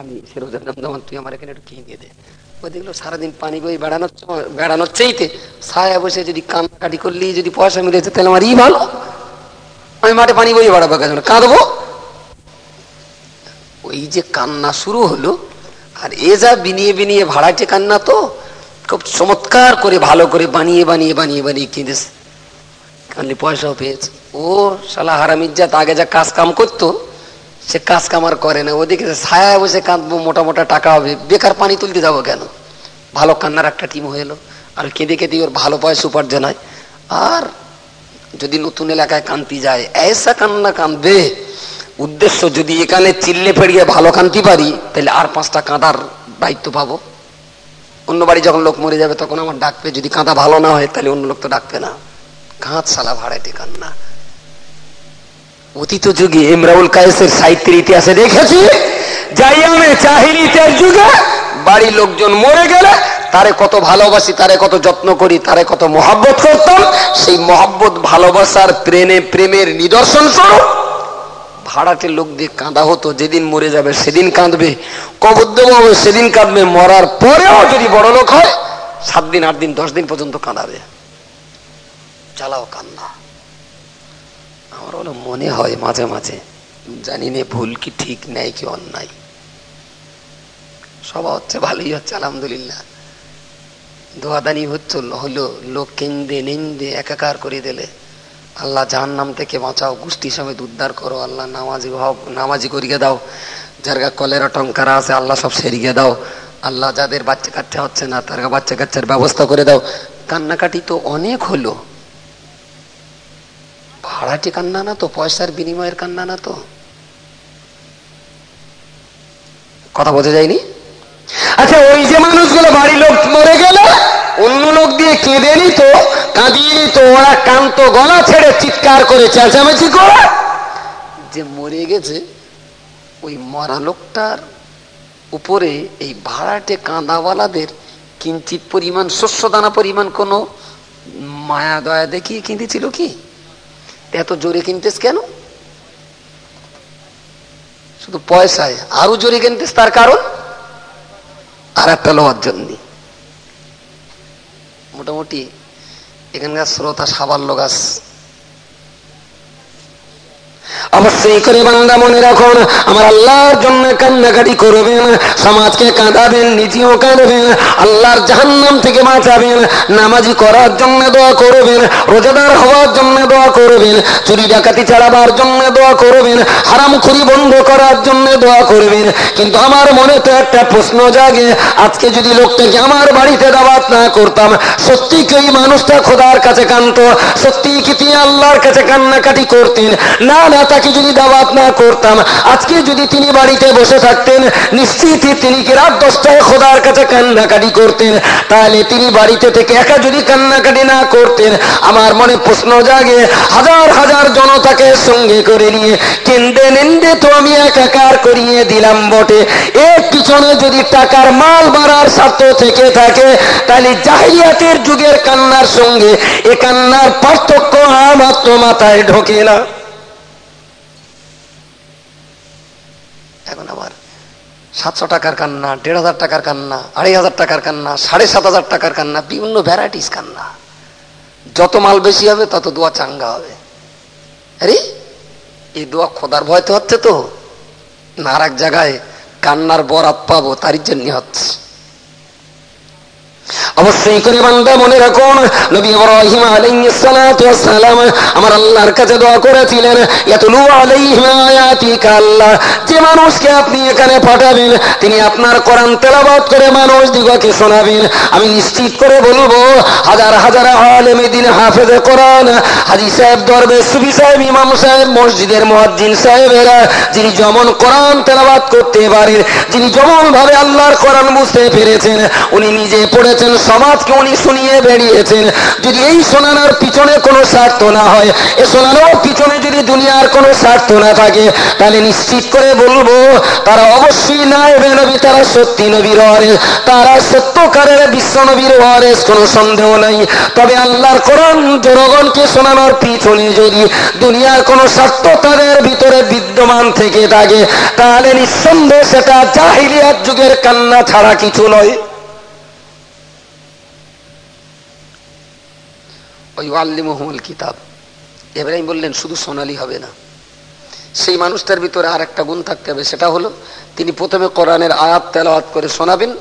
আমি সে রোজার নাম দাম তুই আমার এখানে একটু কিনে দে। ও দেখল সারাদিন পানি বই বেড়ানোর বেড়ানোর চাইতে ছায়া বসে যদি কান্নাকাটি করলি, যদি পয়সা মিলেছে তাহলে আমার ই ভালো। আমি মাঠে পানি বই বেড়াবো কেন? কাঁদবো? ওই যে কান্না শুরু হলো, আর এ যা বিনিয়ে বিনিয়ে ভাড়াটে কান্না তো, খুব চমৎকার করে ভালো করে বানিয়ে বানিয়ে বানিয়ে বানিয়ে কিনেছে কান্দি পয়সাও পেয়েছে। ও সালা হারামিজাত আগে যা কাজ কাম করতো সে কাজ কামার করে না, ওদিকে ছায়া বসে কাঁদবো, মোটা মোটা টাকা হবে, বেকার পানি তুলতে যাব কেন? ভালো কান্নার একটা টিম হয়ে এলো। আর কেঁদে কেঁদে ওর ভালো পয়সা উপার্জন হয়। আর যদি নতুন এলাকায় কান্তি যায়, এসা কান্না কাঁদবে। উদ্দেশ্য যদি এখানে চিল্লে ফেড়িয়ে ভালো কান্তি পারি, তাহলে আর পাঁচটা কাঁদার দায়িত্ব পাবো। অন্য বাড়ি যখন লোক মরে যাবে, তখন আমার ডাকবে, যদি কাঁদা ভালো না হয়, তাহলে অন্য লোক তো ডাকবে না। কাঁদ সালা ভাড়াইতে কান্না। অতীত যুগে ইমরাউল কায়েসের সাহিত্যের ইতিহাসে দেখেছি, যাই আমি চাহিরিতের যুগে বাড়ির লোকজন মরে গেলে তারে কত ভালোবাসি, তারে কত যত্ন করি, তারে কত মহাব্বত করতাম, সেই মহাব্বত, ভালোবাসার প্রেমে, প্রেমের নিদর্শন স্বরূপ ভাড়াটে লোক দিয়ে কাঁদা হতো, যেদিন মরে যাবে সেদিন কাঁদবে কবদ্দভাবে সেদিন কাঁদবে, মরার পরেও যদি বড় লোক হয়, সাত দিন, আট দিন, দশ দিন পর্যন্ত কাঁদাবে। চালাও কান্না। আমার হলো মনে হয় মাঝে মাঝে। জানি না ভুল কি ঠিক নেই কি অন্যায়। সবা হচ্ছে ভালোই হচ্ছে, আলহামদুলিল্লাহ। দোয়াদানি হচ্ছে, হলো লোক কেন্দে নিন্দে একাকার করে দিলে। আল্লাহ জাহান নাম থেকে বাঁচাও গোষ্ঠী সমেত উদ্ধার করো, আল্লাহ নামাজি ভাব, নামাজি করিয়ে দাও। যার কলেরা টঙ্কারা আছে, আল্লাহ সব সেরিয়ে দাও। আল্লাহ যাদের বাচ্চা কাচ্চা হচ্ছে না, তার বাচ্চা কাচ্চার ব্যবস্থা করে দাও। কান্নাকাটি তো অনেক হলো। ভাড়াটি কান্না না তো? পয়সার বিনিময়ের কান্না না তো? কথা বোঝা যায়নি? আচ্ছা ওই যে মানুষগুলো বাড়ি লোক মরে গেল, অন্য লোক দিয়ে কেঁদে নিত, কাঁদিয়ে নিত, ওরা কান্ত গলা ছেড়ে চিৎকার করে চেঁচামেচি করে। যে মরে গেছে, ওই মরা লোকটার উপরে এই ভাড়াটে কাঁদাওয়ালাদের কিঞ্চিত পরিমাণ শস্য দানা পরিমাণ কোনো মায়া দয়া দেখিয়ে কিনতেছিল কি? এত জোরে কিনতেস কেন? শুধু পয়সায়। আরও জোরে কিনতেস তার কারণ? আর একটা লোয়ার জন্য। মোটামুটি এখানকার শ্রোতা সাবার লোক আস অবশ্যই করে বান্দা মনে রাখুন, আমার আল্লাহর জন্য কান্নাকাটি করবেন, সমাজকে কাঁদাবেন, নিজেও কাঁদবেন, আল্লাহর জাহান্নাম থেকে বাঁচাবেন, নামাজি করার জন্য দোয়া করবেন, রোজাদার হওয়ার জন্য দোয়া করবেন, চুরি ডাকাতি ছাড়াবার জন্য দোয়া করবেন, হারাম খুরি বন্ধ করার জন্য দোয়া করবেন। কিন্তু আমার মনে তো একটা প্রশ্ন জাগে, আজকে যদি লোকটাকে আমার বাড়িতে দাওয়াত না করতাম, সত্যি কি ওই মানুষটা খোদার কাছে কান্ত সত্যি কি তিনি আল্লাহর কাছে কান্নাকাটি করতেন? না না, তাকে যদি দাওয়াত না করতাম, আজকে যদি তিনি বাড়িতে বসে থাকতেন নিশ্চিত তিনি কি রাত দশটায় খোদার কাছে কান্নাকাটি করতেন। তাহলে তিনি বাড়িতে থেকে একা যদি কান্নাকাটি না করতেন, আমার মনে প্রশ্ন জাগে, হাজার হাজার জনতাকে সঙ্গে করে নিয়ে, কেন্দে নেন্দে তো আমি একাকার করিয়ে দিলাম বটে। এর পিছনে যদি টাকার মাল বাড়ার স্বার্থ থেকে থাকে, তাহলে জাহিয়াতের যুগের কান্নার সঙ্গে এ কান্নার পার্থক্য আমার তো মাথায় ঢোকে না। এখন আবার। সাতশো টাকার কান্না, দেড় হাজার টাকার কান্না, আড়াই হাজার টাকার কান্না, সাড়ে সাত হাজার টাকার কান্না, বিভিন্ন ভ্যারাইটিস কান্না। যত মাল বেশি হবে, তত দোয়া চাঙ্গা হবে। আরে, এই দোয়া খোদার ভয়তে হচ্ছে তো। না আর এক জায়গায় কান্নার বরাত পাবো, তারই জন্য হচ্ছে। অবশ্যই করে বান্দা মনে রাখুন, নবী ইব্রাহিম আলাইহিস আমার আল্লাহর কাছে দোয়া করেছিলেন, ইয়াতলু আলাইহিম আয়াতিকা আল্লাহ। যে মানুষকে আপনি এখানে পাঠাবেন, তিনি আপনার কোরআন তেলাওয়াত করে মানুষ দিগকে শোনাবেন। আমি নিশ্চিত করে বলব, হাজার হাজার আলেমে দিন হাফেজে কোরআন, হাজি সাহেব দরবেশ সুফি সাহেব, ইমাম সাহেব, মসজিদের মুয়াজ্জিন সাহেবেরা, যিনি যেমন কোরআন তেলাওয়াত করতে পারেন, যিনি যেমন ভাবে আল্লাহর কোরআন বুঝতে পেরেছেন, উনি নিজে পড়ে বেরিয়েছেন সমাজকে উনি শুনিয়ে বেরিয়েছেন? যদি এই শোনানোর পিছনে কোনো স্বার্থ না হয়, এ শোনানোর পিছনে যদি দুনিয়ার কোনো স্বার্থ না থাকে, তাহলে নিশ্চিত করে বলব, তারা অবশ্যই না এবে নবী, তারা সত্যি নবীর ওয়ারেস। তারা সত্যকারের বিশ্ব নবীর ওয়ারেস, কোনো সন্দেহ নাই। তবে আল্লাহর কোরআন জনগণকে শোনানোর পিছনে যদি দুনিয়ার কোনো স্বার্থ তাদের ভিতরে বিদ্যমান থেকে থাকে, তাহলে নিঃসন্দেহ সেটা জাহিলিয়ার যুগের কান্না ছাড়া কিছু নয়। আল্লিমহমুল কিতাব। এবারাই বললেন, শুধু সোনালি হবে না। সেই মানুষটার ভিতরে আর একটা গুণ থাকতে হবে, সেটা হলো তিনি প্রথমে কোরআনের আয়াত তেলাওয়াত করে শোনাবেন,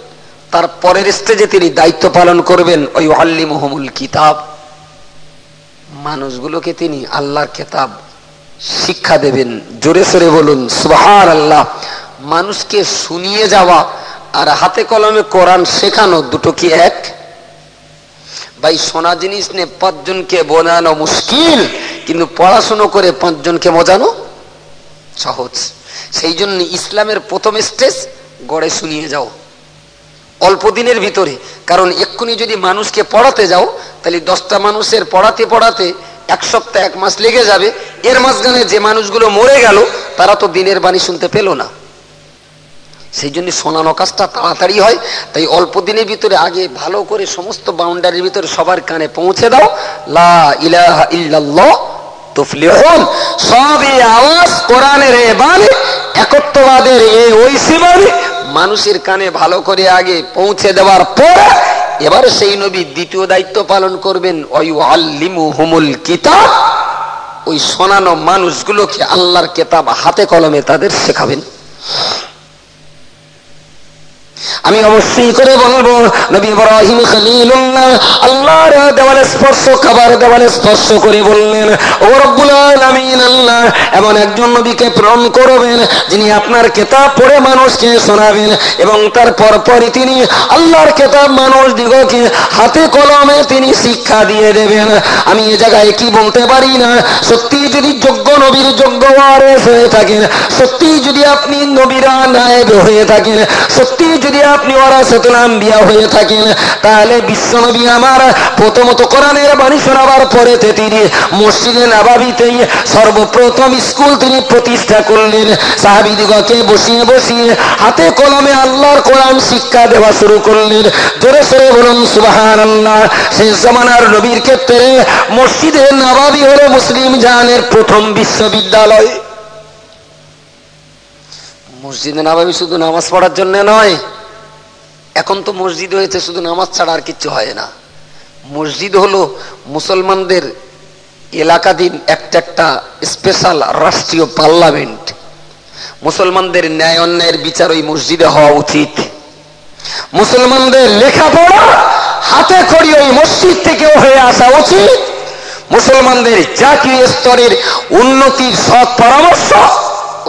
তার পরের স্টেজে তিনি দায়িত্ব পালন করবেন ওই আল্লিমহমুল কিতাব। মানুষগুলোকে তিনি আল্লাহর কেতাব শিক্ষা দেবেন। জোরে সরে বলুন সুহার আল্লাহ মানুষকে শুনিয়ে যাওয়া আর হাতে কলমে কোরআন শেখানো দুটো কি এক? ভাই, সোনা জিনিস নে পাঁচজনকে বোঝানো মুশকিল, কিন্তু পড়াশুনো করে পাঁচজনকে মজানো সহজ। সেই জন্য ইসলামের প্রথম স্টেজ গড়ে শুনিয়ে যাও। অল্প দিনের ভিতরে, কারণ এক্ষুনি যদি মানুষকে পড়াতে যাও, তাহলে দশটা মানুষের পড়াতে পড়াতে এক সপ্তাহ, এক মাস লেগে যাবে। এর মাঝখানে যে মানুষগুলো মরে গেল, তারা তো দিনের বাণী শুনতে পেল না। সেই জন্য শোনানো কাজটা তাড়াতাড়ি হয়। তাই অল্প দিনের ভিতরে আগে ভালো করে সমস্ত বাউন্ডারির ভিতরে সবার কানে পৌঁছে দাও। লা সবই আওয়াজ মানুষের কানে ভালো করে আগে পৌঁছে দেওয়ার পর এবার সেই নবী দ্বিতীয় দায়িত্ব পালন করবেন কিতাব। ওই শোনানো মানুষগুলোকে আল্লাহর কেতাব হাতে কলমে তাদের শেখাবেন। আমি অবশ্যই করে বলব, নবী ইব্রাহিম খলিলুল্লাহ আল্লাহর দেওয়ালে স্পর্শ খাবার দেওয়ালে স্পর্শ করে বললেন, ও রব্বুল আলামিন আল্লাহ, এমন একজন নবীকে প্রেরণ করবেন, যিনি আপনার কেতাব পড়ে মানুষকে শোনাবেন এবং তার পরপরই তিনি আল্লাহর কেতাব মানুষ দিগকে হাতে কলমে তিনি শিক্ষা দিয়ে দেবেন। আমি এ জায়গায় কি বলতে পারি না, সত্যি যদি যোগ্য নবীর যোগ্য ওয়ারেস হয়ে থাকেন, সত্যি যদি আপনি নবীরা নায়েব হয়ে থাকেন, সত্যি যদি আপনি ওয়ারাসাতুল আম্বিয়া হয়ে থাকেন। তাহলে বিশ্বনবী আমার প্রথমত কোরআনের বাণী শোনাবার পরে তিনি মসজিদে নাবাবিতেই সর্বপ্রথম স্কুল তিনি প্রতিষ্ঠা করলেন। সাহাবিদিগকে বসিয়ে বসিয়ে হাতে কলমে আল্লাহর কোরআন শিক্ষা দেওয়া শুরু করলেন। জোরে সরে বলুন সুবাহান আল্লাহ শেষ জামানার নবীর ক্ষেত্রে মসজিদে নাবাবি হলো মুসলিম জাহানের প্রথম বিশ্ববিদ্যালয়। মসজিদে নাবাবি শুধু নামাজ পড়ার জন্য নয় এখন তো মসজিদ হয়েছে, শুধু নামাজ ছাড়া আর কিচ্ছু হয় না। মসজিদ হলো মুসলমানদের এলাকাধীন একটা একটা স্পেশাল রাষ্ট্রীয় পার্লামেন্ট মুসলমানদের ন্যায় অন্যায়ের বিচার ওই মসজিদে হওয়া উচিত। মুসলমানদের লেখাপড়া হাতে খড়ি ওই মসজিদ থেকেও হয়ে আসা উচিত। মুসলমানদের জাতীয় স্তরের উন্নতির সৎ পরামর্শ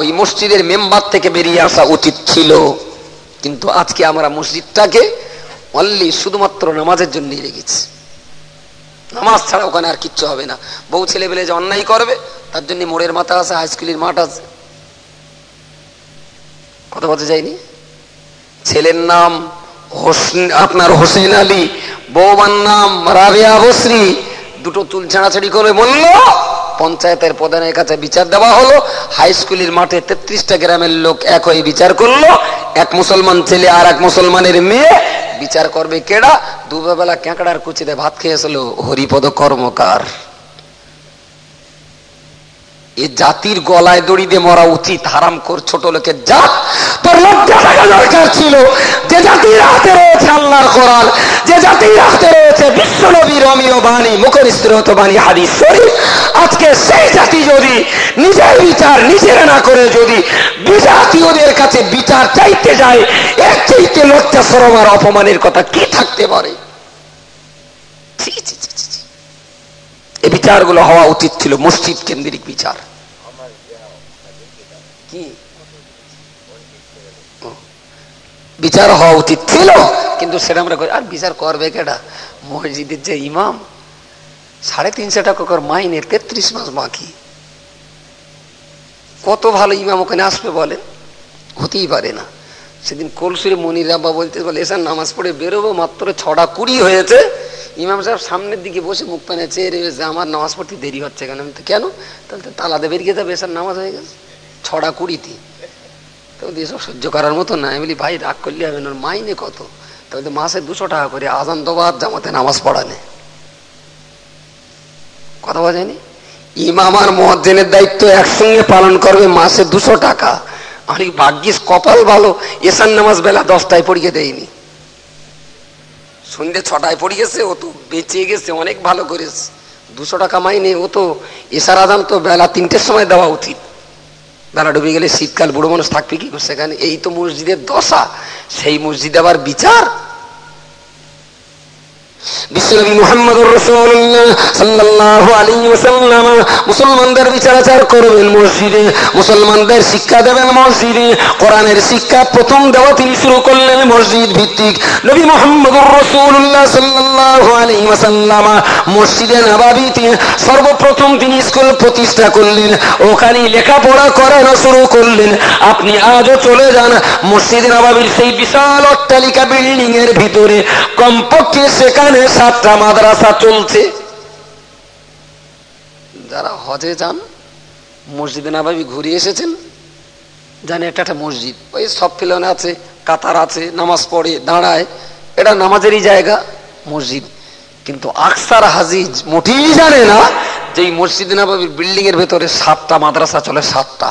ওই মসজিদের মেম্বার থেকে বেরিয়ে আসা উচিত ছিল। কিন্তু আজকে আমরা মসজিদটাকে অনলি শুধুমাত্র নামাজের জন্যই রেখেছি। নামাজ ছাড়া ওখানে আর কিচ্ছু হবে না। বউ ছেলে বেলে যে অন্যায় করবে, তার জন্য মোড়ের মাথা আছে হাইস্কুলের মাঠ আছে। কথা বলতে যায়নি ছেলের নাম আপনার হোসেন আলী বৌমার নাম রাবিয়া বসরি, দুটো চুল ছাড়াছাড়ি করে বলল পঞ্চায়েতের প্রধানের কাছে বিচার দেওয়া হলো। হাই স্কুলের মাঠে তেত্রিশটা গ্রামের লোক এক হয়ে বিচার করল। এক মুসলমান ছেলে আর এক মুসলমানের মেয়ে বিচার করবে কেডা? দুবেলা ক্যাঁকড়ার কুচিতে ভাত খেয়েছিল হরিপদ কর্মকার। এ জাতির গলায় দড়ি দিয়ে মরা উচিত, হারাম কর ছোট লোকের জাত তোর লজ্জা থাকা দরকার ছিল। যে জাতির হাতে রয়েছে আল্লাহর কোরআন, যে জাতির হাতে রয়েছে বিশ্ব নবীর অমীয় বাণী মুখনিস্তৃত বাণী, হাদিস শরীফ। আজকে সেই জাতি যদি নিজের বিচার নিজের না করে যদি বিজাতীয়দের কাছে বিচার চাইতে যায়, এর চাইতে লজ্জা সরমার অপমানের কথা কি থাকতে পারে? এই বিচারগুলো হওয়া উচিত ছিল মসজিদ কেন্দ্রিক বিচার। কি? বিচার হওয়া উচিত ছিল, কিন্তু সেটা আমরা আর বিচার করবে কেটা মসজিদের যে ইমাম, সাড়ে তিনশো টাকা কর মাইনের তেত্রিশ মাস বাকি। কত ভালো ইমাম ওখানে আসবে বলে হতেই পারে না। সেদিন কলসুরে মনির বলতে বলে, এসার নামাজ পড়ে বেরোবো, মাত্র ছটা কুড়ি হয়েছে ইমাম সাহেব সামনের দিকে বসে মুখ পানে চেয়ে রয়েছে আমার নামাজ পড়তে দেরি হচ্ছে কেন? আমি তো কেন? তাহলে তালা দেবে গিয়ে যাবে এসার নামাজ হয়ে গেছে। ছটা কুড়িতে। তো এসব সহ্য করার মতো না। আমি বলি, ভাই, রাগ করলে হবে না মাইনে কত? তবে মাসে দুশো টাকা করে আজান দবাদ জামাতে নামাজ পড়ানে কথা বোঝেনি? ইমাম আর মহাজেনের দায়িত্ব একসঙ্গে পালন করবে মাসে দুশো টাকা। আমি ভাগ্যিস কপাল ভালো এসান নামাজ বেলা দশটায় পড়িয়ে দেয়নি। সন্ধ্যে ছটায় পড়ে গেছে, ও তো বেঁচে গেছে, অনেক ভালো করেছে। দুশো টাকা মাইনে ও তো এসার আদান তো বেলা তিনটের সময় দেওয়া উচিত। বেলা ডুবে গেলে শীতকাল, বুড়ো মানুষ থাকবে কি? সেখানে এই তো মসজিদের দশা, সেই মসজিদ আবার বিচার। বিশ্বনবী মোহাম্মদুর রসুল্লাহ সাল্লাল্লাহু আলাইহি ওয়াসাল্লাম মুসলমানদের বিচারাচার করবেন মসজিদে, মুসলমানদের শিক্ষা দেবেন মসজিদে, কোরআনের শিক্ষা প্রথম দেওয়া তিনি শুরু করলেন মসজিদ ভিত্তিক। নবী মোহাম্মদুর রসুল্লাহ সাল্লাল্লাহু আলাইহি ওয়াসাল্লাম মসজিদে নবাবিতে সর্বপ্রথম তিনি স্কুল প্রতিষ্ঠা করলেন। ওখানে লেখাপড়া করানো শুরু করলেন। আপনি আজও চলে যান মসজিদে নবাবির সেই বিশাল অট্টালিকা বিল্ডিং এর ভিতরে। কমপক্ষে সেখানে এখানে সাতটা মাদ্রাসা চলছে। যারা হজে যান, মসজিদে নাবাবি ঘুরে এসেছেন, জানে এটা একটা মসজিদ। ওই সব ফিলনে আছে, কাতার আছে, নামাজ পড়ে, দাঁড়ায়। এটা নামাজেরই জায়গা, মসজিদ। কিন্তু আকসার হাজিজ মোটেই জানে না যে এই মসজিদ নাবাবির বিল্ডিং এর ভেতরে সাতটা মাদ্রাসা চলে, সাতটা।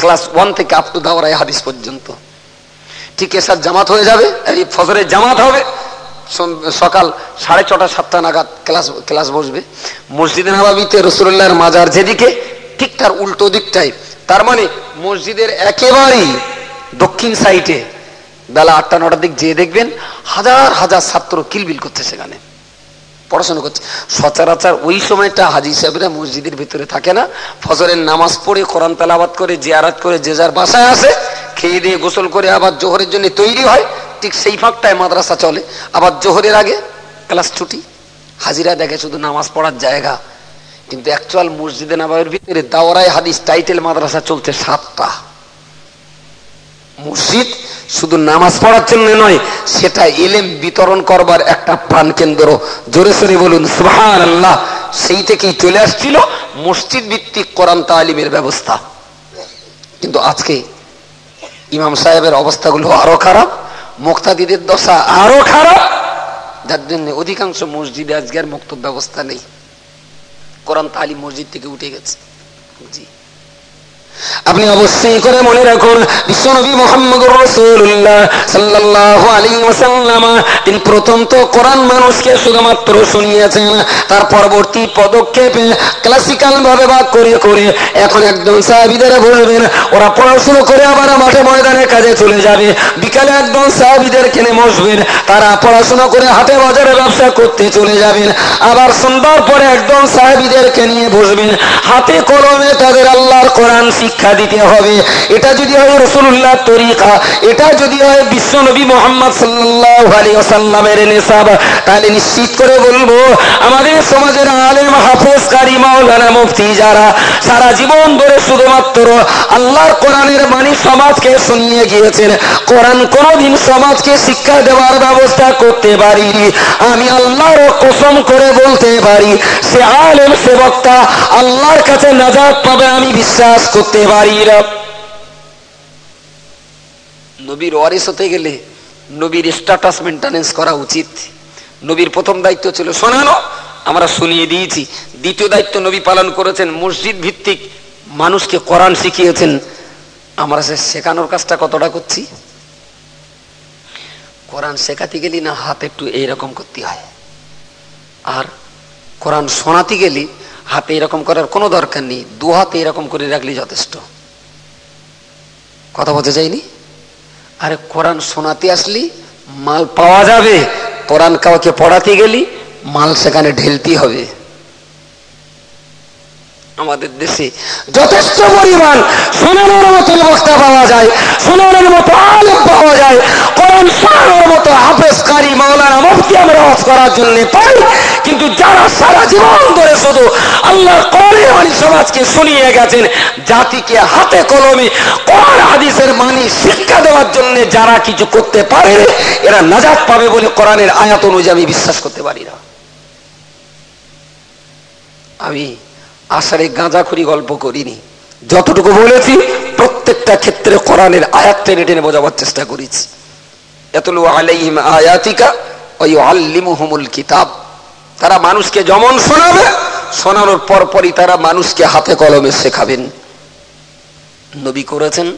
ক্লাস ওয়ান থেকে আপ টু দাওয়ারায় হাদিস পর্যন্ত। ঠিক এসার জামাত হয়ে যাবে, এই ফজরের জামাত হবে। সকাল সাড়ে ছটা, সাতটা নাগাদ ক্লাস ক্লাস বসবে। মসজিদে নবাবিতে রসুল্লাহর মাজার যেদিকে, ঠিক তার উল্টো দিকটাই তার মানে মসজিদের একেবারেই দক্ষিণ সাইডে, বেলা আটটা, নটার দিক যেয়ে দেখবেন হাজার হাজার ছাত্র কিলবিল করছে সেখানে। পড়াশোনা করছে। সচরাচর ওই সময়টা হাজি সাহেবরা মসজিদের ভিতরে থাকে না। ফজরের নামাজ পড়ে, কোরআন তালাবাদ করে, জিয়ারাত করে, যে যার বাসায় আসে, খেয়ে দিয়ে গোসল করে আবার জোহরের জন্য তৈরি হয়। ঠিক সেই ফাঁকটায় মাদ্রাসা চলে। আবার জোহরের আগে ক্লাস ছুটি। হাজিরা দেখে শুধু নামাজ পড়ার জায়গা। কিন্তু অ্যাকচুয়াল মসজিদে নামাজের ভিতরে দাওরাই হাদিস টাইটেল মাদ্রাসা চলছে সাতটা। মসজিদ শুধু নামাজ পড়ার জন্য নয়, সেটা এলেম বিতরণ করবার একটা প্রাণ কেন্দ্র। জোরে সরে বলুন সুহান আল্লাহ সেই থেকেই চলে আসছিল মসজিদ ভিত্তিক কোরআন তালিমের ব্যবস্থা। কিন্তু আজকে ইমাম সাহেবের অবস্থাগুলো আরও খারাপ। মুক্তাদিদের দশা আরও খারাপ। যার জন্য অধিকাংশ মসজিদে আজকের মুক্ত ব্যবস্থা নেই। কোরআন তালিম মসজিদ থেকে উঠে গেছে। জি। আপনি অবশ্যই করে মনে রাখুন, বিশ্বনবী মোহাম্মদ রসুল্লাহ সাল্লাহ আলী ওসাল্লাম তিনি প্রথম তো কোরআন মানুষকে শুধুমাত্র শুনিয়েছেন, তার পরবর্তী পদক্ষেপে ক্লাসিক্যাল ভাবে ভাগ করে করে এখন একদম সাহাবিদের বলবেন, ওরা পড়াশুনো করে আবার মাঠে ময়দানে কাজে চলে যাবে। বিকালে একদম সাহাবিদের কেনে বসবেন, তারা পড়াশোনা করে হাটে বাজারে ব্যবসা করতে চলে যাবেন। আবার সন্ধ্যার পরে একদম সাহাবিদেরকে নিয়ে বসবেন। হাতে কলমে তাদের আল্লাহর কোরআন শিক্ষা দিতে হবে। এটা যদি হয় রসুল্লাহ তরিকা, এটা যদি হয় বিশ্ব নবী মোহাম্মদ সাল্লামের নেশাব, তাহলে নিশ্চিত করে বলব, আমাদের সমাজের আলেম, হাফেজ মাওলানা, মুফতি যারা, সারা জীবন ধরে শুধুমাত্র আল্লাহর কোরআনের বাণী সমাজকে শুনিয়ে গিয়েছেন, কোরআন কোনদিন সমাজকে শিক্ষা দেওয়ার ব্যবস্থা করতে পারিনি। আমি আল্লাহর কসম করে বলতে পারি, সে আলেম, সে বক্তা, আল্লাহর কাছে নাজাদ পাবে আমি বিশ্বাস করতে করতে নবীর ওয়ারিস হতে গেলে নবীর স্ট্যাটাস মেনটেন্স করা উচিত। নবীর প্রথম দায়িত্ব ছিল, শোনানো, আমরা শুনিয়ে দিয়েছি, দ্বিতীয় দায়িত্ব নবী পালন করেছেন, মসজিদ ভিত্তিক মানুষকে কোরআন শিখিয়েছেন। আমরা সে শেখানোর কাজটা কতটা করছি? কোরআন শেখাতে গেলি না হাত একটু এইরকম করতে হয়। আর কোরআন শোনাতে গেলি হাতে এরকম করার কোনো দরকার নেই, দু হাতে এরকম করে রাখলে যথেষ্ট। কথা বলতে চাইনি? আরে কোরআন শোনাতে আসলি, মাল পাওয়া যাবে, কোরআন কাউকে পড়াতে গেলি, মাল সেখানে ঢেলতে হবে। আমাদের দেশে যথেষ্ট পরিমাণ শোনানোর মতো বক্তা পাওয়া যায় শোনানোর মতো আলেম পাওয়া যায়, কোরআন শোনানোর মতো হাফেজকারী মাওলানা মুফতি আমরা ওয়াজ করার জন্য পাই, কিন্তু যারা সারা জীবন ধরে শুধু আল্লাহ করে মানে সমাজকে শুনিয়ে গেছেন, জাতিকে হাতে কলমে কোরআন হাদিসের মানি শিক্ষা দেওয়ার জন্য যারা কিছু করতে পারে, এরা নাজাত পাবে বলে কোরআনের আয়াত অনুযায়ী আমি বিশ্বাস করতে পারি না। আমি আষাঢ়ে গাঁজাখুরি গল্প করিনি। যতটুকু বলেছি, প্রত্যেকটা ক্ষেত্রে কোরআনের আয়াত টেনে টেনে বোঝাবার চেষ্টা করেছি। এতলু আলাইহিম আয়াতিকা ওই আল্লিমুহুমুল কিতাব। তারা মানুষকে যেমন শোনাবে, শোনানোর পর পরই তারা মানুষকে হাতে কলমে শেখাবেন। নবী করেছেন,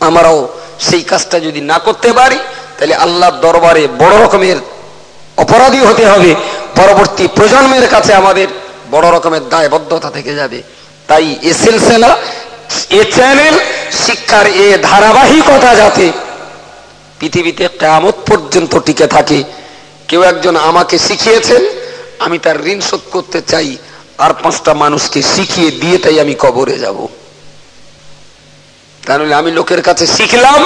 আমরাও সেই কাজটা যদি না করতে পারি, তাহলে আল্লাহর দরবারে বড় রকমের অপরাধী হতে হবে। পরবর্তী প্রজন্মের কাছে আমাদের বড় রকমের দায়বদ্ধতা থেকে যাবে। তাই এ সিলসিলা, এ চ্যানেল, শিক্ষার এ ধারাবাহিকতা যাতে পৃথিবীতে কেমত পর্যন্ত টিকে থাকে। কেউ একজন আমাকে শিখিয়েছেন, আমি তার ঋণ শোধ করতে চাই, আর পাঁচটা মানুষকে শিখিয়ে দিয়ে তাই আমি কবরে যাব। তাহলে আমি লোকের কাছে শিখলাম,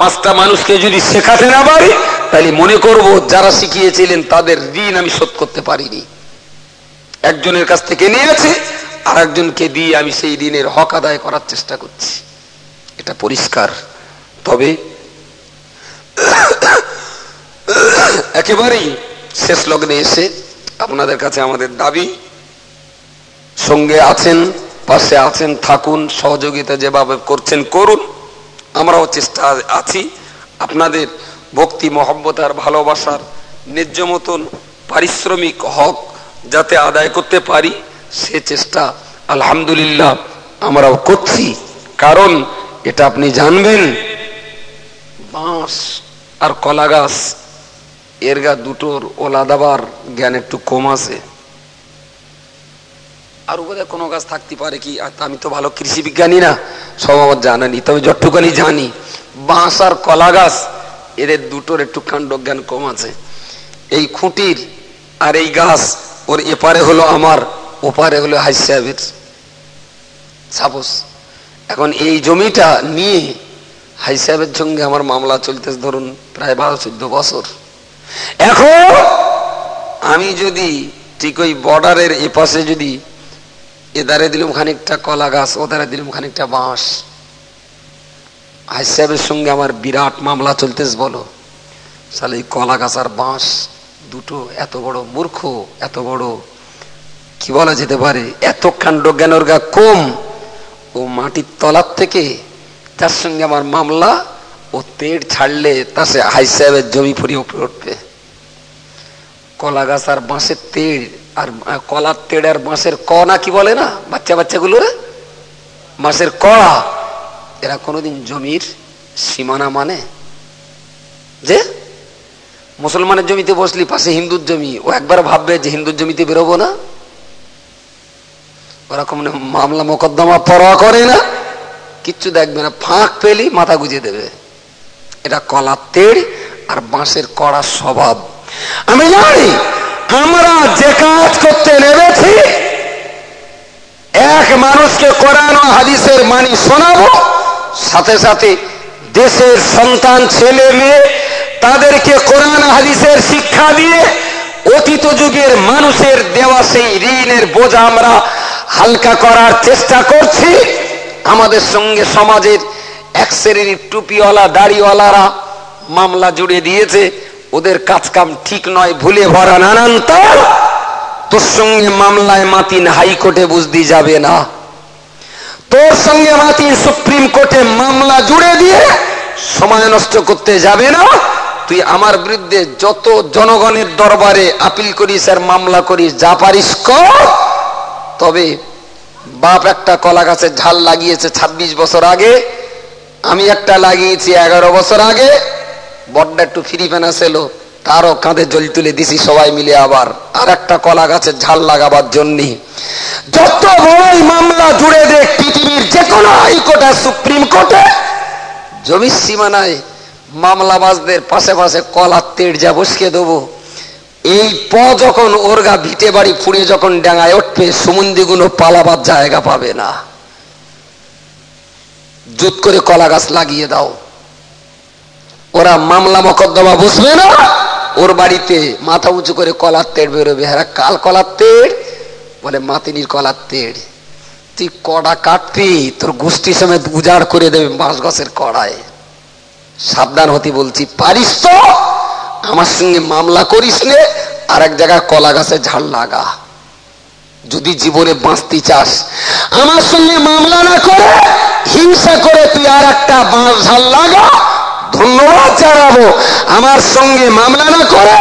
পাঁচটা মানুষকে যদি শেখাতে না পারি, তাহলে মনে করব যারা শিখিয়েছিলেন তাদের ঋণ আমি শোধ করতে পারিনি। একজনের কাছ থেকে নিয়েছি আর একজনকে দিয়ে আমি সেই ঋণের হক আদায় করার চেষ্টা করছি। এটা পরিষ্কার। তবে একেবারেই শেষ লগ্নে এসে আপনাদের কাছে আমাদের দাবি, সঙ্গে আছেন, পাশে আছেন, থাকুন, সহযোগিতা যেভাবে করছেন, করুন। আমরাও চেষ্টা আছি আপনাদের ভক্তি, মহব্বত আর ভালোবাসার ন্যায্য মতন পারিশ্রমিক হক যাতে আদায় করতে পারি, সে চেষ্টা আলহামদুলিল্লাহ আমরাও করছি। কারণ এটা আপনি জানবেন, বাঁশ আর কলা গাছ এর গা দুটোর ওলা দাবার জ্ঞান একটু কম আছে। আর বোধ কোনো গাছ থাকতে পারে কি? আমি তো ভালো কৃষি বিজ্ঞানী না, সব আমার জানা নি তবে যতটুকানি জানি, বাঁশ আর কলা গাছ এদের দুটোর একটু কাণ্ড জ্ঞান কম আছে। এই খুঁটির আর এই গাছ ওর এপারে হলো আমার, ওপারে হলো হাই সাহেবের সাপোজ, এখন এই জমিটা নিয়ে হাই সাহেবের সঙ্গে আমার মামলা চলতেছে ধরুন প্রায় বারো, চোদ্দ বছর। এখন আমি যদি ঠিক ওই বর্ডারের এপাশে যদি এদারে দিলাম খানিকটা কলা গাছ ওদারে দিলাম খানিকটা বাঁশ হাই সাহেবের সঙ্গে আমার বিরাট মামলা চলতেছে বলো। তাহলে এই কলা গাছ আর বাঁশ দুটো এত বড় মূর্খ, এত বড় কি বলা যেতে পারে, এত কাণ্ড জ্ঞানের গা কম। ও মাটির তলার থেকে তার সঙ্গে আমার মামলা, ও তেড় ছাড়লে তা সে হাই সাহেবের জমি ফুরিয়ে উপরে উঠবে। কলা গাছ আর বাঁশের তেড় আর, কলার তেড় আর বাঁশের ক না কি বলে না বাচ্চা বাচ্চাগুলো বাঁশের কড়া এরা কোনোদিন জমির সীমানা মানে? যে মুসলমানের জমিতে বসলি, পাশে হিন্দুর জমি। ও একবার ভাববে যে হিন্দুর জমিতে বেরোবো না। ওরকম মামলা মোকদ্দমা পরোয়া করে না। কিচ্ছু দেখবে না। ফাঁক পেলি, মাথা গুজে দেবে। এটা কলার তেড় আর বাঁশের কড়া স্বভাব। আমি জানি, আমরা যে কাজ করতে নেমেছি, এক মানুষকে কোরআন হাদিসের মানি শোনাবো, সাথে সাথে দেশের সন্তান, ছেলে, মেয়ে তাদেরকে কোরআন হাদিসের শিক্ষা দিয়ে অতীত যুগের মানুষের দেওয়া সেই ঋণের বোঝা আমরা হালকা করার চেষ্টা করছি। আমাদের সঙ্গে সমাজের এক শ্রেণির টুপিওয়ালা, দাড়িওয়ালারা মামলা জুড়ে দিয়েছে। ওদের কাজকাম ঠিক নয়, ভুলে ভরা নানান তাল। তোর সঙ্গে মামলায় মাতিন হাইকোর্টে বুঝতে যাবে না। তোর সঙ্গে মাতিন সুপ্রিম কোর্টে মামলা জুড়ে দিয়ে সময় নষ্ট করতে যাবে না। তুই আমার বিরুদ্ধে যত জনগণের দরবারে আপিল করিস আর মামলা করিস, যা পারিস কর। তবে বাপ একটা কলা গাছের ঝাল লাগিয়েছে ২৬ বছর আগে, আমি একটা লাগিয়েছি এগারো বছর আগে। বড্ডা একটু ফ্রি ফেনা ছিল তারও কাঁধে জল তুলে দিছি সবাই মিলে আবার। আর একটা কলা গাছের ঝাল লাগাবার জন্য। যত বড়ই মামলা জুড়ে দেখ পৃথিবীর যে কোনো হাইকোর্ট, সুপ্রিম কোর্টে, জমির সীমানায় মামলাবাজদের পাশে পাশে কলার তেড় যা বসকে দেবো। এই প যখন ওর গা ভিটে বাড়ি ফুড়ে যখন ডাঙায় উঠবে সুমন্দিগুলো পালাবার জায়গা পাবে না। জুত করে কলা গাছ লাগিয়ে দাও। ওরা মামলা মকদ্দমা বুঝবে না। ওর বাড়িতে মাথা উঁচু করে কলার তেড় বেরোবে। হ্যাঁ কাল কলার তেড়? বলে, মাতিনির কলার তেড়। তুই কড়া কাটবি, তোর গোষ্ঠী সমেত উজাড় করে দেবে বাঁশ গাছের কড়ায়। সাবধান হতে বলছি, পারিস তো? আমার সঙ্গে মামলা করিস নে আর এক জায়গায় কলা গাছে ঝাড় লাগা। যদি জীবনে বাঁচতে চাস, আমার সঙ্গে মামলা না করে, হিংসা করে তুই আর একটা বাঁশ ঝাল লাগা। ধন্যবাদ জানাব। আমার সঙ্গে মামলা না করে,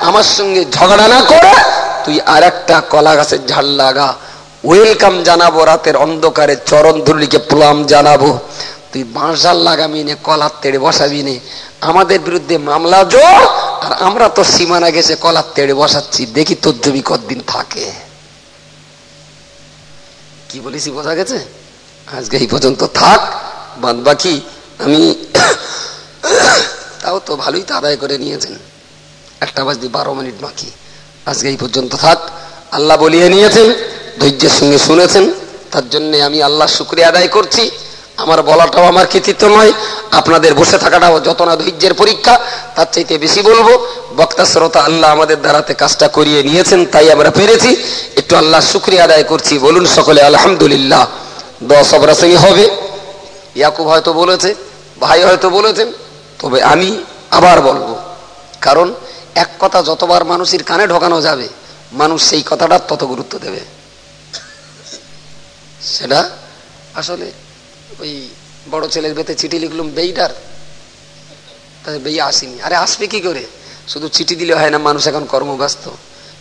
আমার সঙ্গে ঝগড়া না করে, তুই আর একটা কলা গাছের ঝাল লাগা। ওয়েলকাম জানাব, রাতের অন্ধকারে চরণ ধুলিকে প্রলাম জানাব। তুই বাঁশাল লাগাবি নে, কলার তেড়ে বসাবি নে। আমাদের বিরুদ্ধে মামলা জোর, আর আমরা তো সীমানা গেছে কলার তেড়ে বসাচ্ছি। দেখি তোর জমি কতদিন থাকে। কি বলেছি, বোঝা গেছে? আজকে এই পর্যন্ত থাক বাদ বাকি আমি তাও তো ভালোই তো আদায় করে নিয়েছেন। একটা বাজদি বারো মিনিট বাকি। আজকে এই পর্যন্ত থাক। আল্লাহ বলিয়ে নিয়েছেন, ধৈর্যের সঙ্গে শুনেছেন। তার জন্য আমি আল্লাহ শুক্রিয়া আদায় করছি। আমার বলাটাও আমার কৃতিত্ব নয়। আপনাদের বসে থাকাটাও যত না ধৈর্যের পরীক্ষা, তার চাইতে বেশি বলব, বক্তা শ্রোতা আল্লাহ আমাদের দ্বারাতে কাজটা করিয়ে নিয়েছেন, তাই আমরা পেরেছি। একটু আল্লাহ শুক্রিয়া আদায় করছি। বলুন সকলে, আলহামদুলিল্লাহ। দশ অবরাসেই হবে। ইয়াকুব হয়তো বলেছে, ভাই হয়তো বলেছেন তবে আমি আবার বলব। কারণ এক কথা যতবার মানুষের কানে ঢোকানো যাবে, মানুষ সেই কথাটা তত গুরুত্ব দেবে। সেটা আসলে ওই বড় ছেলের বেতে চিঠি লিখলুম বেইটার তাহলে বেই আসেনি। আরে আসবে কি করে? শুধু চিঠি দিলে হয় না, মানুষ এখন কর্মব্যস্ত।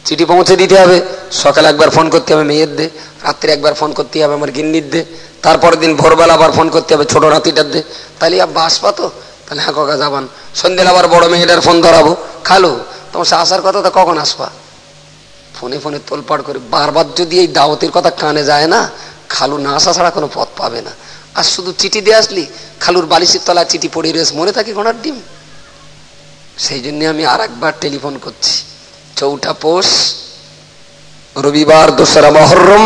চিঠি পৌঁছে দিতে হবে। সকালে একবার ফোন করতে হবে মেয়ের দে, রাত্রে একবার ফোন করতে হবে আমার গিন্নির দে তারপরের দিন ভোরবেলা আবার ফোন করতে হবে ছোট নাতিটার দে। তাহলে আব্বা আসবা তো তাহলে হ্যাঁ কাকা যাবান। সন্ধ্যেলা আবার বড় মেয়েটার ফোন ধরাবো। খালো, তোমার সে আসার কথা তো কখন আসবা? ফোনে ফোনে তোলপাড় করে। বারবার যদি এই দাওয়াতের কথা কানে যায় না, খালু না আসা ছাড়া কোনো পথ পাবে না। আর শুধু চিঠি দিয়ে আসলি? খালুর বালিশের তলায় চিঠি পড়ে রয়েছে, মনে থাকে ঘোড়ার ডিম? সেই জন্য আমি আর একবার টেলিফোন করছি। চৌঠা পোষ, রবিবার দোসরা মহরম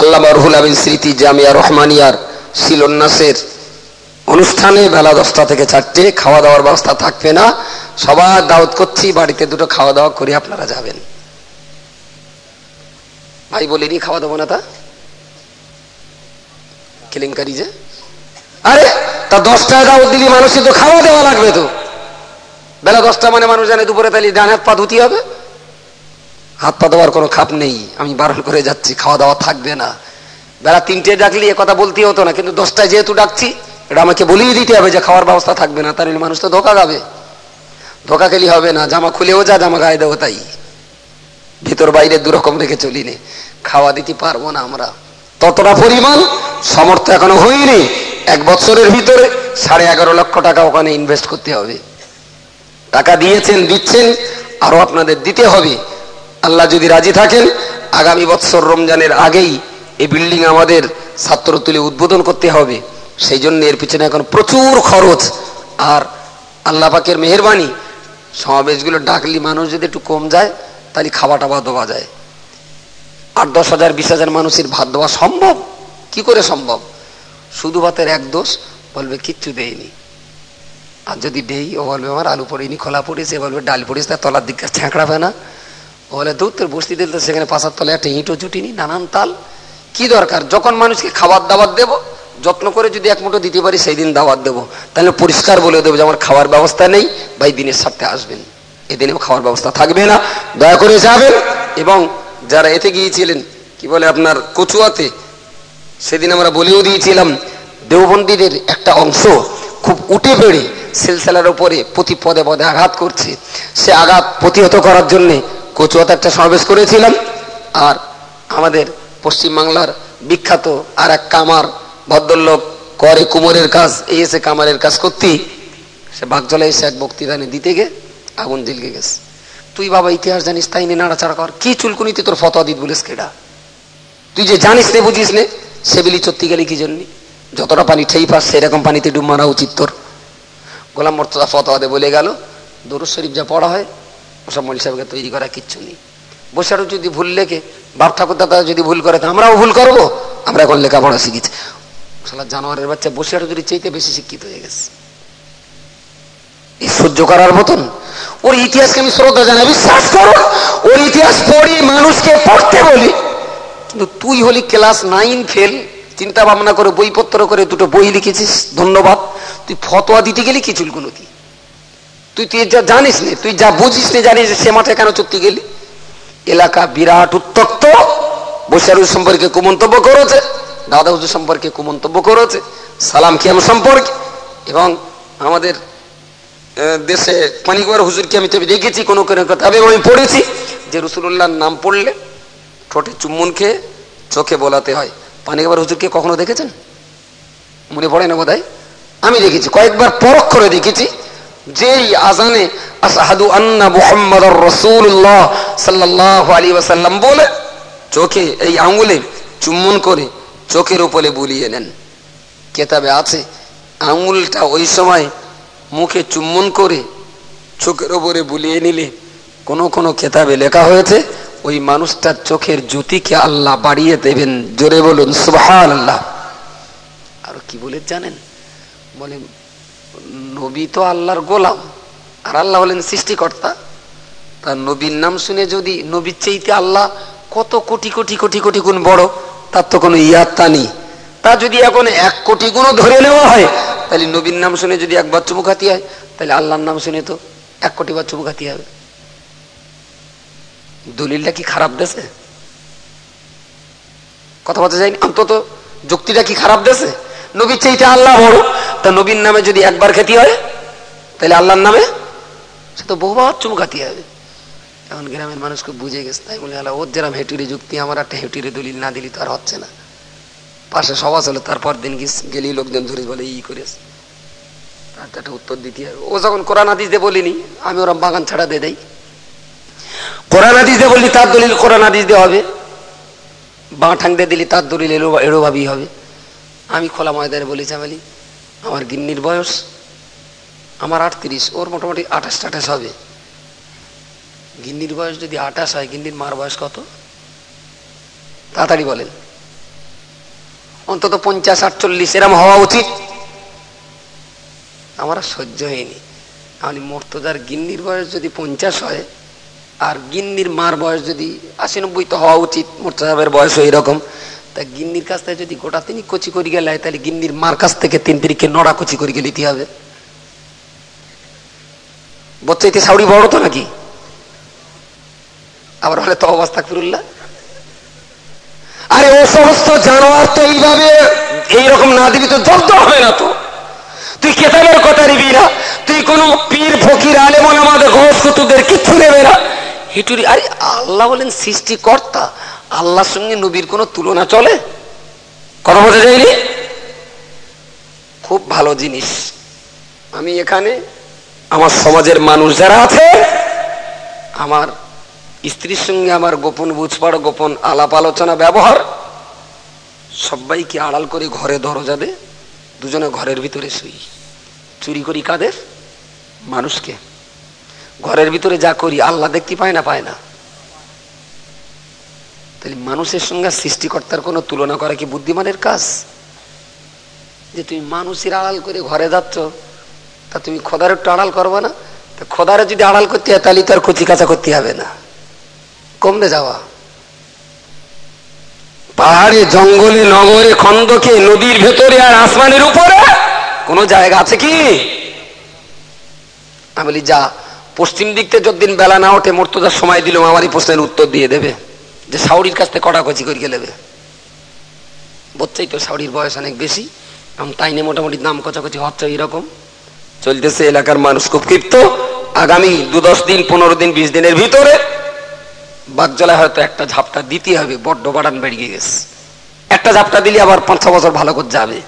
আল্লাহ রহুল আবিন স্মৃতি জামিয়া রহমানিয়ার শিলন্যাসের অনুষ্ঠানে বেলা দশটা থেকে চারটে খাওয়া দাওয়ার ব্যবস্থা থাকবে না। সবার দাওয়াত করছি, বাড়িতে দুটো খাওয়া দাওয়া করে আপনারা যাবেন। ভাই বলিনি খাওয়া দাবো না তা কেলেঙ্কারি যে? আরে, তা দশটায় দাওয়াত দিলি মানুষের তো খাওয়া দেওয়া লাগবে তো। বেলা দশটা মানে মানুষ জানে দুপুরে তাহলে ডান হাত পা ধুতি হবে। হাত পা দেওয়ার কোনো খাপ নেই, আমি বারণ করে যাচ্ছি, খাওয়া দাওয়া থাকবে না। বেলা তিনটে ডাকলি, এ কথা বলতে হতো না, কিন্তু দশটায় যেহেতু ডাকছি, এটা আমাকে বলিয়ে দিতে হবে যে খাওয়ার ব্যবস্থা থাকবে না, তাহলে মানুষ তো ধোকা খাবে। ধোকা খেলি হবে না, জামা খুলেও যা, জামা গায়ে দেবো তাই। ভিতর বাইরে দুরকম রেখে চলি নে, খাওয়া দিতে পারব না আমরা। ততটা পরিমাণ সমর্থ এখনও হয়নি। এক বছরের ভিতরে সাড়ে এগারো লক্ষ টাকা ওখানে ইনভেস্ট করতে হবে। টাকা দিয়েছেন, দিচ্ছেন, আরও আপনাদের দিতে হবে। আল্লাহ যদি রাজি থাকেন, আগামী বছর রমজানের আগেই এই বিল্ডিং আমাদের ছাত্র তুলে উদ্বোধন করতে হবে। সেই জন্য এর পিছনে এখন প্রচুর খরচ। আর আল্লাহ পাকের মেহরবানি, সমাবেশগুলো ডাকলি মানুষ যদি একটু কম যায়, তাহলে খাওয়া টাওয়া দেওয়া যায়। আট দশ হাজার, বিশ হাজার মানুষের ভাত দেওয়া সম্ভব? কি করে সম্ভব? শুধু ভাতের এক দোষ, বলবে কিচ্ছু দেয়নি আর যদি দেই, ও বলবে, আমার আলু পড়েনি, খোলা পড়েছে। বলবে, ডাল পড়েছে তার তলার দিকটা ছ্যাঁকড়া না। ও বলে দূর তোর বস্তি দিল তো সেখানে পাশার তলে একটা ইঁটো জুটিনি, নানান তাল। কি দরকার? যখন মানুষকে খাবার দাবার দেব, যত্ন করে যদি এক মুঠো দিতে পারি, সেই দিন দাওয়াত দেবো। তাহলে পরিষ্কার বলে দেবো যে, আমার খাওয়ার ব্যবস্থা নেই, ভাই দিনের সাথে আসবেন। এদিনেও খাওয়ার ব্যবস্থা থাকবে না। দয়া করে যাবেন এবং যারা এতে গিয়েছিলেন, কি বলে আপনার কচুয়াতে সেদিন আমরা বলেও দিয়েছিলাম, দেওবন্দীদের একটা অংশ খুব উঠে বেড়ে সিলসিলার উপরে প্রতি পদে পদে আঘাত করছে। সে আঘাত প্রতিহত করার জন্যে কচুয়াতে একটা সমাবেশ করেছিলাম। আর আমাদের পশ্চিমবাংলার বিখ্যাত আর এক কামার ভদ্রলোক করে কুমোরের কাজ, এই এসে কামারের কাজ করতেই সে বাগজলা এসে এক বক্তৃতা দিতে গে আগুন জ্বলকে গেছে। তুই বাবা ইতিহাস জানিস, তাই নিয়ে নাড়াচাড়া কর। কি চুলকুনিতে তোর ফতোয়া দিত বলিস কেডা? তুই যে জানিস নে, বুঝিস নে। সেবিলি চত্তি গেলি কি জন্য? যতটা পানি ঠেই পাস, সেরকম পানিতে ডুব মারা উচিত তোর। গোলাম মর্তদা ফতোয়া দে বলে গেল, দরুদ শরীফ যা পড়া হয়, ওসব মল সাহেবকে তৈরি করা কিচ্ছু নেই। বসারও যদি ভুল লেখে, বাপ ঠাকুর দাদা যদি ভুল করে, তো আমরাও ভুল করব। আমরা এখন লেখাপড়া শিখেছি। সালা জানোয়ারের বাচ্চা বসিয়ারও যদি চাইতে বেশি শিক্ষিত হয়ে গেছে সহ্য করার মতন, ওর ইতিহাসকে আমি শ্রদ্ধা জানাই, বিশ্বাস করো, ওর ইতিহাস পড়ি মানুষকে পড়তে বলি। কিন্তু তুই হলি ক্লাস নাইন ফেল চিন্তা ভাবনা করে, বইপত্র করে দুটো বই লিখেছিস, ধন্যবাদ। তুই ফতোয়া দিতে গেলি কি কি তুই তুই যা জানিস নে, তুই যা বুঝিস নে, জানিস সে মাঠে কেন চুক্তি গেলি? এলাকা বিরাট উত্তক্ত বৈশারুর সম্পর্কে কুমন্তব্য করেছে দাদা হুজুর সম্পর্কে কুমন্তব্য করেছে, সালাম কিয়াম সম্পর্কে, এবং আমাদের দেশে পানিগর হুজুরকে আমি তবে দেখেছি, কোনো কোনো তবে আমি পড়েছি, যে রসুল্লাহর নাম পড়লে ঠোঁটে চুম্বন খেয়ে চোখে বলাতে হয়। পানিগর হুজুরকে কখনো দেখেছেন? মনে পড়ে না বোধ আমি দেখেছি, কয়েকবার পরখ করে দেখেছি, যেই আজানে আসাহাদু আন্না মুহাম্মদ রসুল্লাহ সাল্লাহ আলী ওয়াসাল্লাম বলে, চোখে এই আঙ্গুলে চুম্বন করে চোখের উপরে বুলিয়ে নেন। কেতাবে আছে, আঙুলটা ওই সময় মুখে চুম্বন করে চোখের ওপরে বুলিয়ে নিলে কোনো কোনো কেতাবে লেখা হয়েছে ওই মানুষটার চোখের জ্যোতিকে আল্লাহ বাড়িয়ে দেবেন। জোরে বলুন সুবহান আল্লাহ আর কি বলে জানেন? বলে, নবী তো আল্লাহর গোলাম। আর আল্লাহ হলেন সৃষ্টিকর্তা। তার নবীর নাম শুনে যদি নবীর চাইতে আল্লাহ কত কোটি কোটি কোটি কোটি গুণ বড়, তার তো কোনো ইয়াত্তা নেই। তা যদি এখন এক কোটি গুণও ধরে নেওয়া হয়, তাহলে নবীর নাম শুনে যদি একবার চুমুখাতি হয়, তাহলে আল্লাহর নাম শুনে তো এক কোটি বার চুমুখাতি হবে। দলিলটা কি খারাপ দেশে? কথা বলতে যায়নি অন্তত যুক্তিটা কি খারাপ দেশে? নবীর চাইতে আল্লাহ বড়। তা নবীর নামে যদি একবার খেতে হয়, তাহলে আল্লাহর নামে? সে তো বহুবার চুমুখাতি হবে। এখন গ্রামের মানুষকে বুঝে গেছে, তাই বলে, আল্লাহ, ওর যেরকম হেঁটুরে যুক্তি, আমার একটা হেঁটুরে দলিল না দিলি তো আর হচ্ছে না। পাশে সভা চলে তারপর দিন গেলি লোকজন ধরে বলে, ই করেছে। তার একটা উত্তর দিতে হবে। ও যখন কোরআন হাদিস দিয়ে বলিনি, আমি ওরা বাগান ছাড়া দিয়ে দেই। কোরআন হাদিস দিয়ে বললি, তার দলিল কোরআন হাদিস দিয়ে হবে। বাঁ ঠাং দিয়ে দিলি, তার দলিল এলো এরো ভাবি হবে। আমি খোলা ময়দানে বলি চামালি আমার গিন্নির বয়স, আমার আটত্রিশ, ওর মোটামুটি আঠাশ টাঠাশ হবে। গিন্নির বয়স যদি আঠাশ হয়, গিন্নির মার বয়স কত? তাড়াতাড়ি বলেন। অন্তত পঞ্চাশ, আটচল্লিশ, এরম হওয়া উচিত। আমার সহ্য হয়নি। আমি মর্তদার গিন্নির বয়স যদি পঞ্চাশ হয় আর গিন্নির মার বয়স যদি আশি নব্বই তো হওয়া উচিত মোর্তাজাবের বয়স এরকম তা গিন্নির কাছ থেকে যদি গোটা তিনি কচি করে গেলে, তাহলে গিন্নির মার কাছ থেকে তিন তিরিকে নড়া কচি করে গেলে হবে। বচ্চাইতে সাউরি বড় তো নাকি? আবার হলে তো অবস্থা ফিরুল্লাহ। আরে ও সমস্ত জানোয়ার তো এইভাবে এইরকম না দিবি তো জব্দ হবে না তো। তুই কেতাবের কথা নিবি না তুই কোন পীর ফকির আলেমন আমাদের ঘোষ কুতুদের কিচ্ছু নেবে না। হিটুরি, আরে আল্লাহ বলেন সৃষ্টিকর্তা। আল্লাহর সঙ্গে নবীর কোনো তুলনা চলে? কথা বলতে যাইনি খুব ভালো জিনিস। আমি এখানে আমার সমাজের মানুষ যারা আছে, আমার স্ত্রীর সঙ্গে আমার গোপন বুঝপাড়, গোপন আলাপ আলোচনা, ব্যবহার, সবাইকে আড়াল করে ঘরে দরজা দে, দুজনে ঘরের ভিতরে শুই। চুরি করি কাদের? মানুষকে। ঘরের ভিতরে যা করি, আল্লাহ দেখতে পায় না পায় না। তাহলে মানুষের সঙ্গে সৃষ্টিকর্তার কোনো তুলনা করা কি বুদ্ধিমানের কাজ? যে তুমি মানুষের আড়াল করে ঘরে যাচ্ছ, তা তুমি খোদার একটু আড়াল করব না? তা খোদারে যদি আড়াল করতে হয়, তাহলে তার কচি কাঁচা করতে হবে না। কমবে যাওয়া। পাহাড়ে, জঙ্গলে, নগরে, খন্দকে, নদীর ভেতরে আর আসমানের উপরে কোন জায়গা আছে কি? আমি বলি, যা। পশ্চিম দিক থেকে যতদিন বেলা না ওঠে মর্তদার সময় দিল আমারই প্রশ্নের উত্তর দিয়ে দেবে। যে সাউরির কাছ থেকে কটাকচি করিয়ে নেবে। বলছেই তো সাউরির বয়স অনেক বেশি আমি তাই নিয়ে মোটামুটি নাম কচাকচি হচ্ছে এরকম চলতেছে এলাকার মানুষ খুব ক্ষিপ্ত। আগামী দু দশ দিন, পনেরো দিন, বিশ দিনের ভিতরে বাগজলায় হয়তো একটা ঝাপটা দিতে হবে, বড্ড বাড়ান বেরিয়ে গেছে। একটা ঝাপটা দিলে আবার পাঁচ ছ বছর ভালো করে যাবে।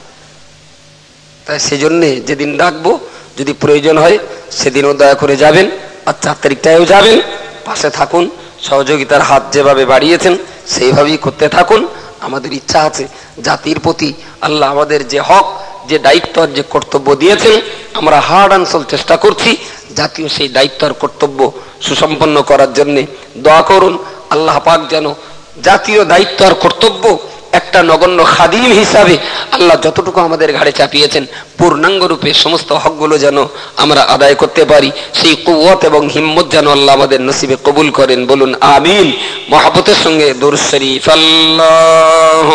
তাই সেই জন্যে যেদিন ডাকবো যদি প্রয়োজন হয়, সেদিনও দয়া করে যাবেন আর চার তারিখটায়ও যাবেন। পাশে থাকুন, সহযোগিতার হাত যেভাবে বাড়িয়েছেন, সেইভাবেই করতে থাকুন। আমাদের ইচ্ছা আছে, জাতির প্রতি আল্লাহ আমাদের যে হক, যে দায়িত্ব যে কর্তব্য দিয়েছেন, আমরা হার্ড অঞ্চল চেষ্টা করছি, জাতীয় সেই দায়িত্ব আর কর্তব্য সুসম্পন্ন করার জন্যে। দোয়া করুন, আল্লাহ পাক যেন জাতীয় দায়িত্ব আর কর্তব্য একটা নগণ্য খাদিম হিসাবে আল্লাহ যতটুকু আমাদের ঘাড়ে চাপিয়েছেন পূর্ণাঙ্গ রূপে সমস্ত হকগুলো যেন আমরা আদায় করতে পারি, সেই কুয়ত এবং হিম্মত যেন আল্লাহ আমাদের নসিবে কবুল করেন। বলুন, আমিন। মহাপতের সঙ্গে দুর শরীফ। আল্লাহ